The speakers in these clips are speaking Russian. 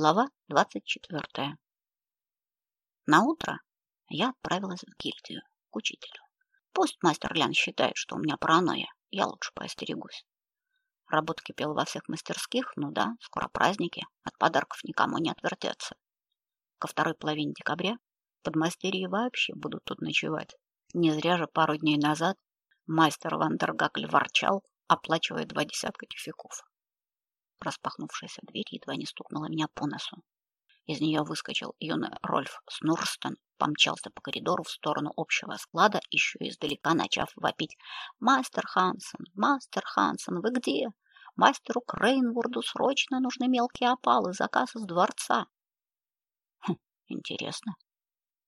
Глава 24. На утро я отправилась в гильдию к учителю. Пусть мастер Лян считает, что у меня паранойя, я лучше поостерегусь. Работа кипела во всех мастерских, ну да, скоро праздники, от подарков никому не отвертеться. Ко второй половине декабря подмастерья вообще будут тут ночевать. Не зря же пару дней назад мастер Вандергакль ворчал, оплачивая два десятка тюфяков. Распахнувшаяся дверь едва не стукнула меня по носу. Из нее выскочил юный Рольф Снурстон, помчался по коридору в сторону общего склада, еще издалека начав вопить «Мастер Хансен! Мастер Хансен, вы где? Мастеру Крейнворду срочно нужны мелкие опалы, заказ из дворца!» хм, Интересно.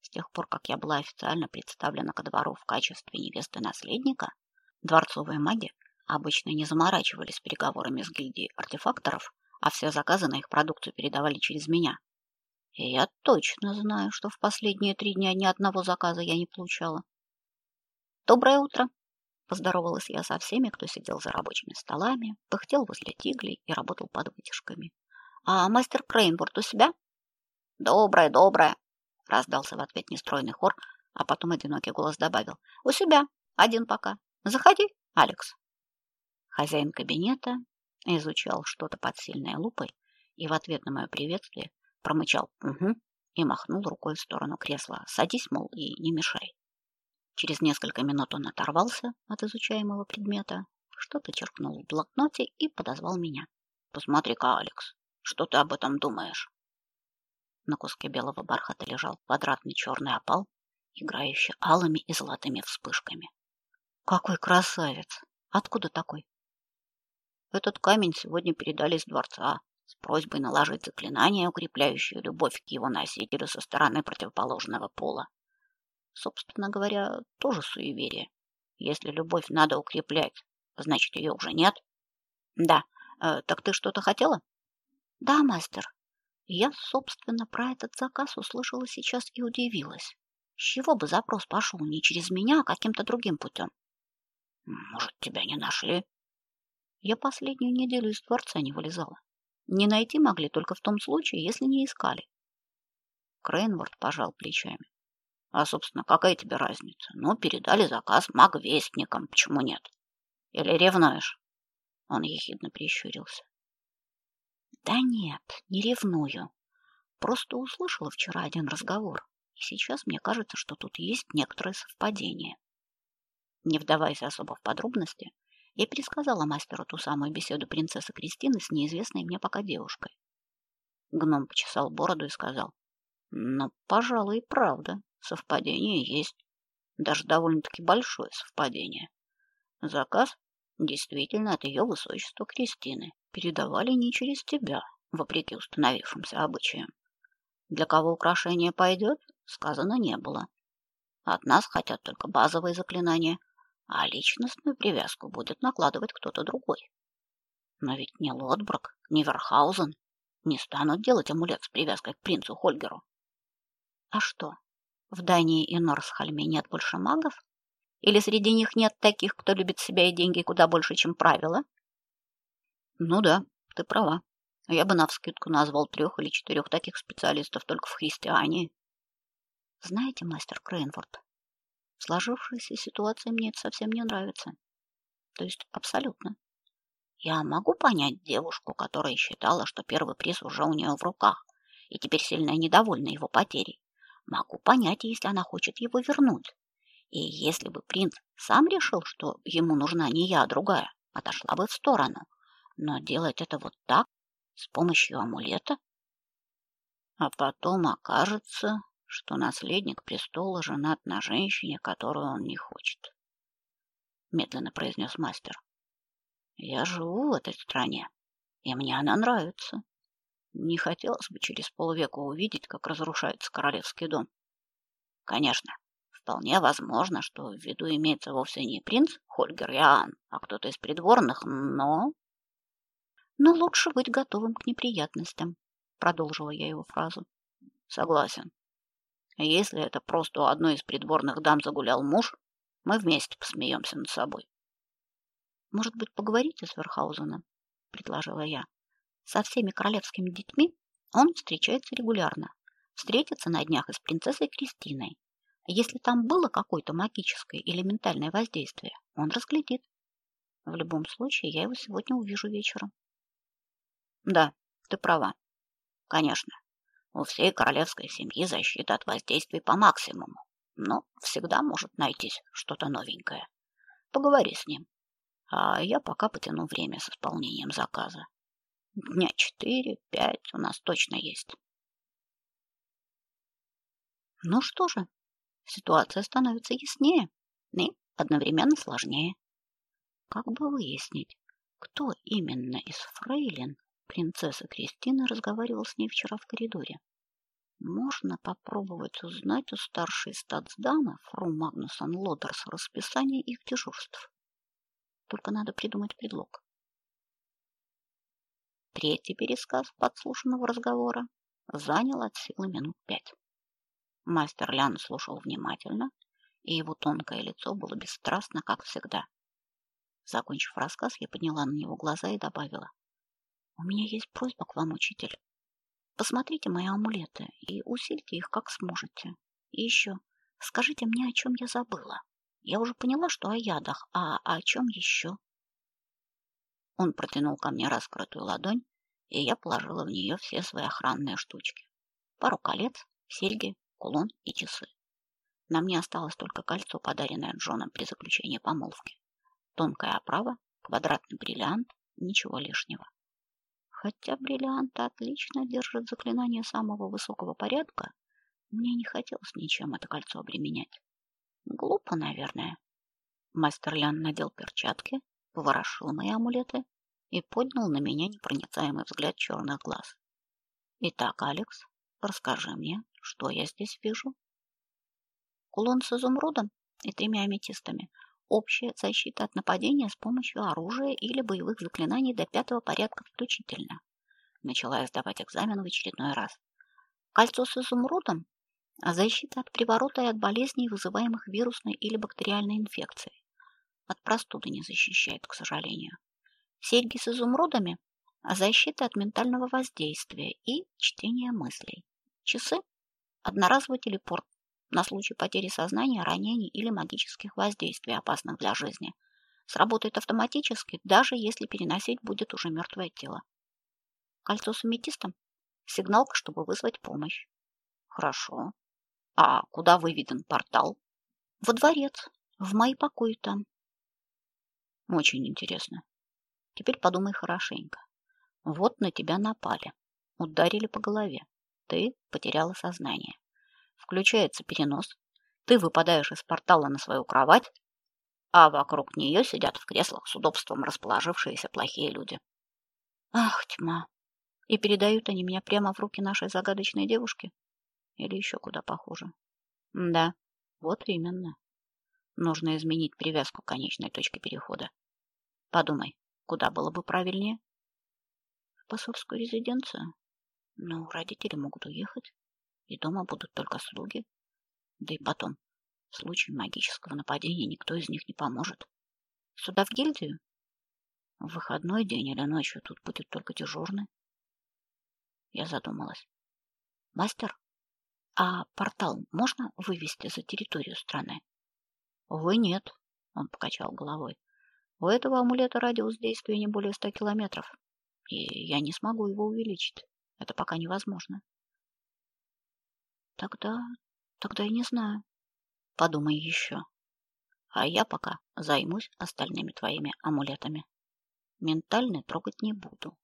С тех пор, как я была официально представлена ко двору в качестве невесты наследника, дворцовые маги обычно не заморачивались переговорами с гильдией артефакторов, а все заказы на их продукцию передавали через меня. И я точно знаю, что в последние три дня ни одного заказа я не получала. Доброе утро, поздоровалась я со всеми, кто сидел за рабочими столами, пыхтел возле тиглей и работал под вытяжками. А мастер Крейнборд у себя? Доброе, доброе, раздался в ответ нестройный хор, а потом одинокий голос добавил: "У себя, один пока. Заходи, Алекс". Хозяин кабинета изучал что-то под сильной лупой и в ответ на мое приветствие промычал «Угу» и махнул рукой в сторону кресла. «Садись, мол, и не мешай». Через несколько минут он оторвался от изучаемого предмета, что-то черкнул в блокноте и подозвал меня. «Посмотри-ка, Алекс, что ты об этом думаешь?» На куске белого бархата лежал квадратный черный опал, играющий алыми и золотыми вспышками. «Какой красавец! Откуда такой?» Этот камень сегодня передали из дворца с просьбой наложить заклинание, укрепляющее любовь к его носителю со стороны противоположного пола. Собственно говоря, тоже суеверие. Если любовь надо укреплять, значит, ее уже нет. Да. Э, так ты что-то хотела? Да, мастер. Я, собственно, про этот заказ услышала сейчас и удивилась. С чего бы запрос пошел не через меня, а каким-то другим путем? Может, тебя не нашли? Я последнюю неделю из дворца не вылезала. Не найти могли только в том случае, если не искали. Крейнворд пожал плечами. А, собственно, какая тебе разница? Ну, передали заказ магвестникам, почему нет? Или ревнуешь? Он ехидно прищурился. Да нет, не ревную. Просто услышала вчера один разговор, и сейчас мне кажется, что тут есть некоторое совпадение. Не вдаваясь особо в подробности, я пересказала мастеру ту самую беседу принцессы Кристины с неизвестной мне пока девушкой. Гном почесал бороду и сказал: "Ну, пожалуй, и правда, совпадение есть, даже довольно-таки большое совпадение. Заказ действительно от ее высочества Кристины передавали не через тебя, вопреки установившимся обычаям. Для кого украшение пойдет, сказано не было. От нас хотят только базовые заклинания, а личностную привязку будет накладывать кто-то другой. Но ведь ни Лотброк, ни Верхаузен не станут делать амулет с привязкой к принцу Хольгеру. А что, в Дании и Норсхальме нет больше магов? Или среди них нет таких, кто любит себя и деньги куда больше, чем правила? Ну да, ты права. Я бы навскидку назвал трех или четырех таких специалистов только в христиане. Знаете, мастер Крейнворд, Сложившаяся ситуация мне совсем не нравится. То есть абсолютно. Я могу понять девушку, которая считала, что первый приз уже у нее в руках, и теперь сильно недовольна его потерей. Могу понять, если она хочет его вернуть. И если бы принц сам решил, что ему нужна не я, а другая, отошла бы в сторону. Но делать это вот так, с помощью амулета? А потом окажется, что наследник престола женат на женщине, которую он не хочет. Медленно произнес мастер. Я живу в этой стране, и мне она нравится. Не хотелось бы через полвека увидеть, как разрушается королевский дом. Конечно, вполне возможно, что в виду имеется вовсе не принц Хольгер Иоанн, а кто-то из придворных, но... Но лучше быть готовым к неприятностям, продолжила я его фразу. Согласен. Если это просто у одной из придворных дам загулял муж, мы вместе посмеемся над собой. Может быть, поговорите с Верхаузеном, предложила я. Со всеми королевскими детьми Он встречается регулярно. Встретится на днях и с принцессой Кристиной. Если там было какое-то магическое или ментальное воздействие, он разглядит. В любом случае, я его сегодня увижу вечером. Да, ты права. Конечно, у всей королевской семьи защита от воздействий по максимуму, но всегда может найтись что-то новенькое. Поговори с ним. А я пока потяну время с исполнением заказа. Дня четыре-пять у нас точно есть. Ну что же, ситуация становится яснее и одновременно сложнее. Как бы выяснить, кто именно из фрейлин принцесса Кристина разговаривал с ней вчера в коридоре? Можно попробовать узнать у старшей статсдамы фру Магнусон Лодерс расписание их дежурств. Только надо придумать предлог. Третий пересказ подслушанного разговора занял от силы минут пять. Мастер Лян слушал внимательно, и его тонкое лицо было бесстрастно, как всегда. Закончив рассказ, я подняла на него глаза и добавила. «У меня есть просьба к вам, учитель. Посмотрите мои амулеты и усильте их, как сможете. И еще, скажите мне, о чем я забыла. Я уже поняла, что о ядах, а о чем еще?» Он протянул ко мне раскрытую ладонь, и я положила в нее все свои охранные штучки. Пару колец, серьги, кулон и часы. На мне осталось только кольцо, подаренное Джоном при заключении помолвки. Тонкая оправа, квадратный бриллиант, ничего лишнего. Хотя бриллиант отлично держит заклинание самого высокого порядка, мне не хотелось ничем это кольцо обременять. Глупо, наверное. Мастер Лян надел перчатки, поворошил мои амулеты и поднял на меня непроницаемый взгляд черных глаз. Итак, Алекс, расскажи мне, что я здесь вижу? Кулон с изумрудом и тремя аметистами. Общая защита от нападения с помощью оружия или боевых заклинаний до пятого порядка включительно. Начала я сдавать экзамен в очередной раз. Кольцо с изумрудом защита от приворота и от болезней, вызываемых вирусной или бактериальной инфекцией. От простуды не защищает, к сожалению. Серьги с изумрудами защита от ментального воздействия и чтения мыслей. Часы Одноразовый телепорт на случай потери сознания, ранений или магических воздействий, опасных для жизни. Сработает автоматически, даже если переносить будет уже мертвое тело. Кольцо с аметистом – сигналка, чтобы вызвать помощь. Хорошо. А куда выведен портал? Во дворец, в мои покои там. Очень интересно. Теперь подумай хорошенько. Вот на тебя напали, ударили по голове. Ты потеряла сознание. Включается перенос. Ты выпадаешь из портала на свою кровать, а вокруг нее сидят в креслах с удобством расположившиеся плохие люди. Ах, тьма. И передают они меня прямо в руки нашей загадочной девушки? Или еще куда похуже? Да, вот именно. Нужно изменить привязку конечной точке перехода. Подумай, куда было бы правильнее? В посольскую резиденцию? Но родители могут уехать, и дома будут только слуги. Да и потом, в случае магического нападения никто из них не поможет. Сюда в гильдию? В выходной день или ночью тут будет только дежурный. Я задумалась. Мастер, а портал можно вывести за территорию страны? Увы, нет, он покачал головой. У этого амулета радиус действия не более ста километров, и я не смогу его увеличить. Это пока невозможно. Тогда... тогда я не знаю. Подумай еще. А я пока займусь остальными твоими амулетами. Ментальный трогать не буду.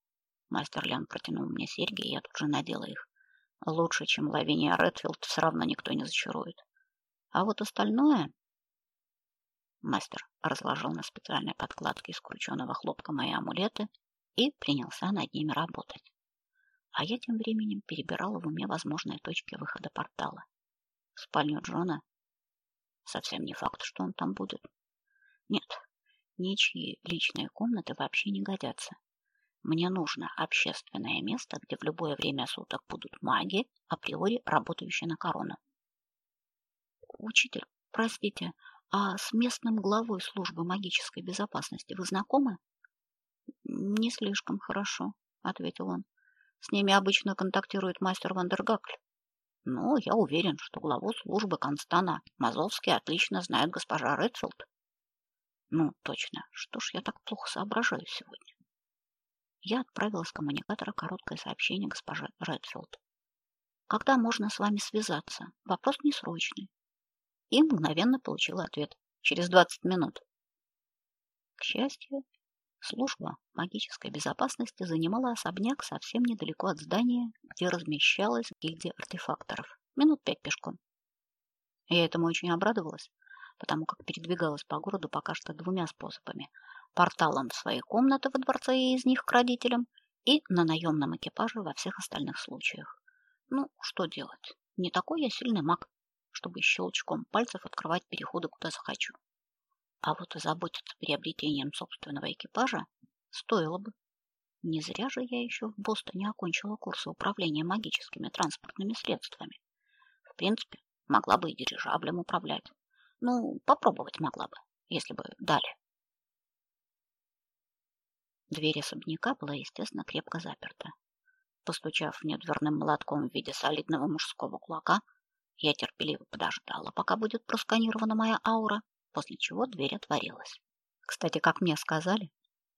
Мастер Лян протянул мне серьги, и я тут же надела их. Лучше, чем Лавиния Редфилд, все равно никто не зачарует. А вот остальное... Мастер разложил на специальной подкладке из крученого хлопка мои амулеты и принялся над ними работать. А я тем временем перебирала в уме возможные точки выхода портала. В спальню Джона совсем не факт, что он там будет. Нет, ничьи личные комнаты вообще не годятся. Мне нужно общественное место, где в любое время суток будут маги, априори работающие на корону. Учитель, простите, а с местным главой службы магической безопасности вы знакомы? Не слишком хорошо, ответил он. С ними обычно контактирует мастер Вандергакль. Но я уверен, что главу службы Констана Мазовский отлично знает госпожа Редфилд. Ну, точно. Что ж я так плохо соображаю сегодня? Я отправила с коммуникатора короткое сообщение госпоже Редфилд. Когда можно с вами связаться? Вопрос несрочный. И мгновенно получила ответ. Через 20 минут. К счастью, служба магической безопасности занимала особняк совсем недалеко от здания, где размещалась гильдия артефакторов. Минут пять пешком. Я этому очень обрадовалась, потому как передвигалась по городу пока что двумя способами: порталом в свои комнаты во дворце и из них к родителям, и на наемном экипаже во всех остальных случаях. Ну, что делать? Не такой я сильный маг, чтобы щелчком пальцев открывать переходы куда захочу. А вот озаботиться приобретением собственного экипажа стоило бы. Не зря же я еще в Бостоне окончила курсы управления магическими транспортными средствами. В принципе, могла бы и дирижаблем управлять. Ну, попробовать могла бы, если бы дали. Дверь особняка была, естественно, крепко заперта. Постучав в нее дверным молотком в виде солидного мужского кулака, я терпеливо подождала, пока будет просканирована моя аура, после чего дверь отворилась. Кстати, как мне сказали,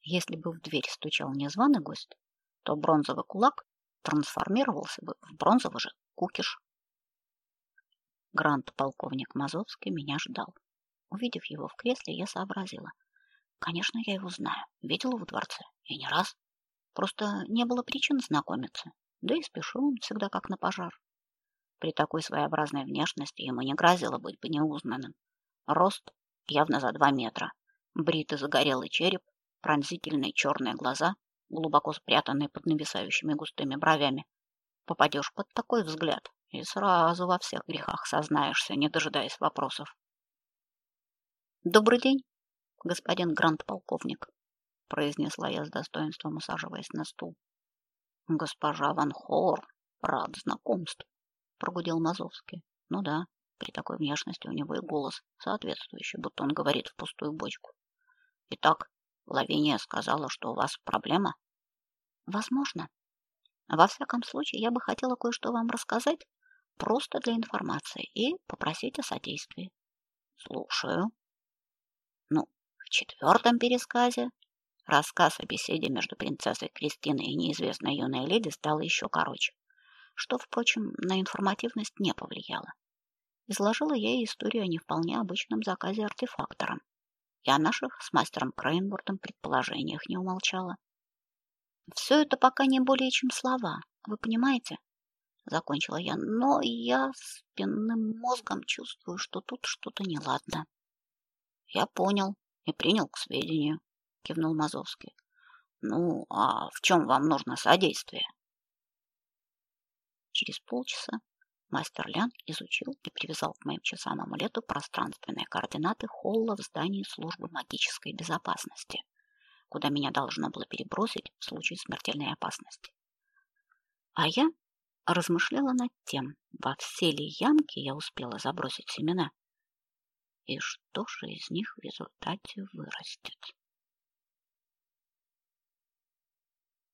если бы в дверь стучал незваный гость, то бронзовый кулак трансформировался бы в бронзовый же кукиш. Грант-полковник Мазовский меня ждал. Увидев его в кресле, я сообразила. Конечно, я его знаю. Видела в дворце. И не раз. Просто не было причин знакомиться. Да и спешил он всегда как на пожар. При такой своеобразной внешности ему не грозило быть бы неузнанным. Рост явно за два метра. Бритый загорелый череп, пронзительные черные глаза, глубоко спрятанные под нависающими густыми бровями. Попадешь под такой взгляд, и сразу во всех грехах сознаешься, не дожидаясь вопросов. Добрый день, господин грант-полковник, произнесла я с достоинством, усаживаясь на стул. Госпожа Ван Хор, рад знакомству, прогудел Мазовский. Ну да, при такой внешности у него и голос соответствующий, будто он говорит в пустую бочку. Итак, Лавиния сказала, что у вас проблема? Возможно. Во всяком случае, я бы хотела кое-что вам рассказать просто для информации и попросить о содействии. Слушаю. Ну, в четвертом пересказе рассказ о беседе между принцессой Кристиной и неизвестной юной леди стал еще короче, что, впрочем, на информативность не повлияло. Изложила я ей историю о не вполне обычном заказе артефактором. И о наших с мастером Крейнвордом предположениях не умолчала. Все это пока не более чем слова, вы понимаете? закончила я, но я спинным мозгом чувствую, что тут что-то неладно. Я понял и принял к сведению, кивнул Мазовский. Ну, а в чем вам нужно содействие? Через полчаса мастер Лян изучил и привязал к моим часам амулету пространственные координаты холла в здании службы магической безопасности, куда меня должно было перебросить в случае смертельной опасности. А я размышляла над тем, во все ли ямки я успела забросить семена, и что же из них в результате вырастет.